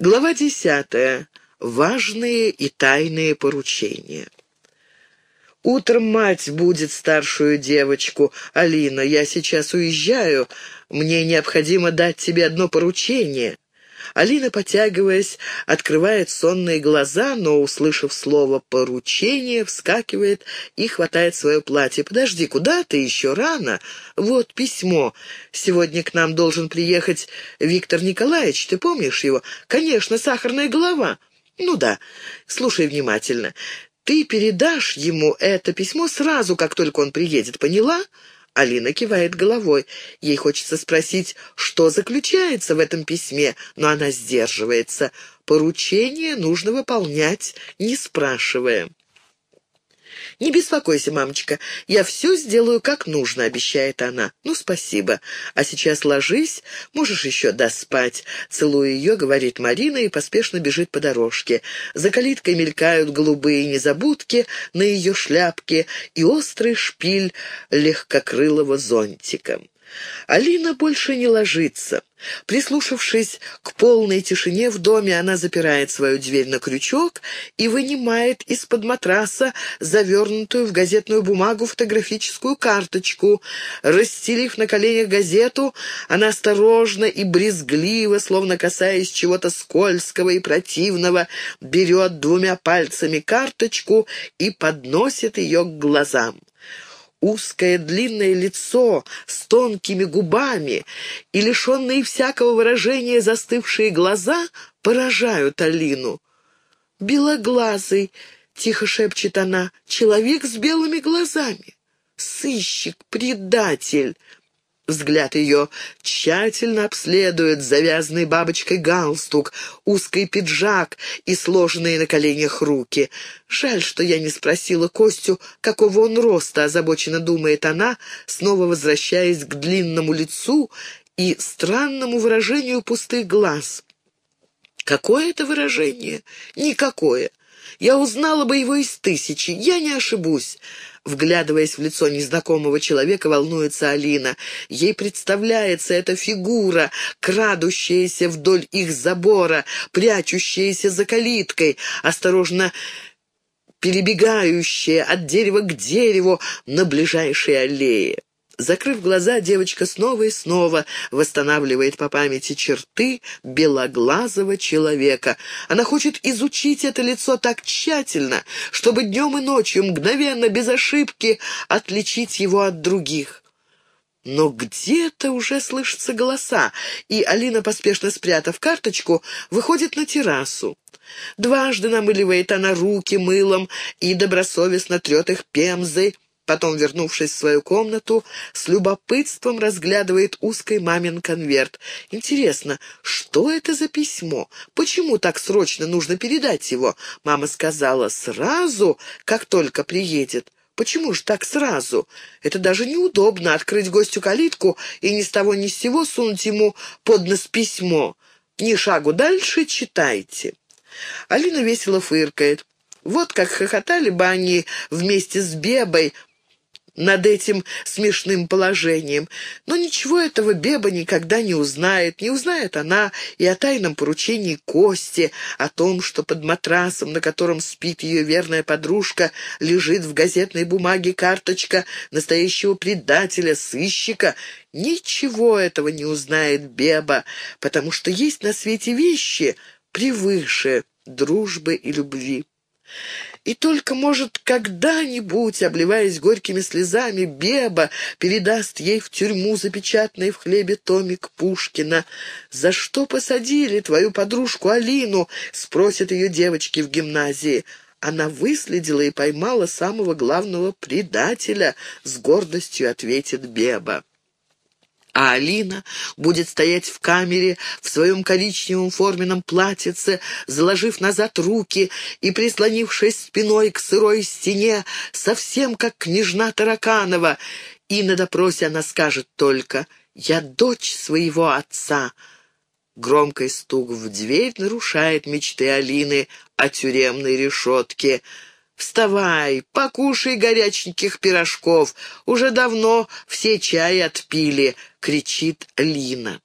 Глава десятая. Важные и тайные поручения. Утром мать будет старшую девочку. Алина, я сейчас уезжаю. Мне необходимо дать тебе одно поручение. Алина, потягиваясь, открывает сонные глаза, но, услышав слово «поручение», вскакивает и хватает свое платье. «Подожди, куда ты? Еще рано. Вот письмо. Сегодня к нам должен приехать Виктор Николаевич. Ты помнишь его? Конечно, сахарная голова». «Ну да. Слушай внимательно. Ты передашь ему это письмо сразу, как только он приедет, поняла?» Алина кивает головой. Ей хочется спросить, что заключается в этом письме, но она сдерживается. Поручение нужно выполнять, не спрашивая. «Не беспокойся, мамочка, я все сделаю как нужно», — обещает она. «Ну, спасибо. А сейчас ложись, можешь еще доспать». Целуя ее, говорит Марина и поспешно бежит по дорожке. За калиткой мелькают голубые незабудки на ее шляпке и острый шпиль легкокрылого зонтика. Алина больше не ложится. Прислушавшись к полной тишине в доме, она запирает свою дверь на крючок и вынимает из-под матраса завернутую в газетную бумагу фотографическую карточку. Расстелив на коленях газету, она осторожно и брезгливо, словно касаясь чего-то скользкого и противного, берет двумя пальцами карточку и подносит ее к глазам. Узкое длинное лицо с тонкими губами и лишенные всякого выражения застывшие глаза поражают Алину. «Белоглазый», — тихо шепчет она, — «человек с белыми глазами, сыщик, предатель». Взгляд ее тщательно обследует завязанный бабочкой галстук, узкий пиджак и сложенные на коленях руки. Жаль, что я не спросила Костю, какого он роста, озабоченно думает она, снова возвращаясь к длинному лицу и странному выражению пустых глаз. Какое это выражение? Никакое. Я узнала бы его из тысячи, я не ошибусь. Вглядываясь в лицо незнакомого человека, волнуется Алина. Ей представляется эта фигура, крадущаяся вдоль их забора, прячущаяся за калиткой, осторожно перебегающая от дерева к дереву на ближайшей аллее. Закрыв глаза, девочка снова и снова восстанавливает по памяти черты белоглазого человека. Она хочет изучить это лицо так тщательно, чтобы днем и ночью мгновенно, без ошибки, отличить его от других. Но где-то уже слышатся голоса, и Алина, поспешно спрятав карточку, выходит на террасу. Дважды намыливает она руки мылом и добросовестно трет их пемзой, Потом, вернувшись в свою комнату, с любопытством разглядывает узкий мамин конверт. Интересно, что это за письмо? Почему так срочно нужно передать его? Мама сказала сразу, как только приедет. Почему же так сразу? Это даже неудобно открыть гостю калитку и ни с того ни с сего сунуть ему под нос письмо. Ни шагу дальше читайте. Алина весело фыркает. Вот как хохотали бы они вместе с Бебой, над этим смешным положением. Но ничего этого Беба никогда не узнает. Не узнает она и о тайном поручении Кости, о том, что под матрасом, на котором спит ее верная подружка, лежит в газетной бумаге карточка настоящего предателя, сыщика. Ничего этого не узнает Беба, потому что есть на свете вещи превыше дружбы и любви. И только, может, когда-нибудь, обливаясь горькими слезами, Беба передаст ей в тюрьму запечатанный в хлебе томик Пушкина. «За что посадили твою подружку Алину?» — спросят ее девочки в гимназии. Она выследила и поймала самого главного предателя, — с гордостью ответит Беба а Алина будет стоять в камере в своем коричневом форменном платьице, заложив назад руки и прислонившись спиной к сырой стене, совсем как княжна Тараканова. И на допросе она скажет только «Я дочь своего отца». Громкий стук в дверь нарушает мечты Алины о тюремной решетке — «Вставай, покушай горяченьких пирожков. Уже давно все чай отпили», — кричит Лина.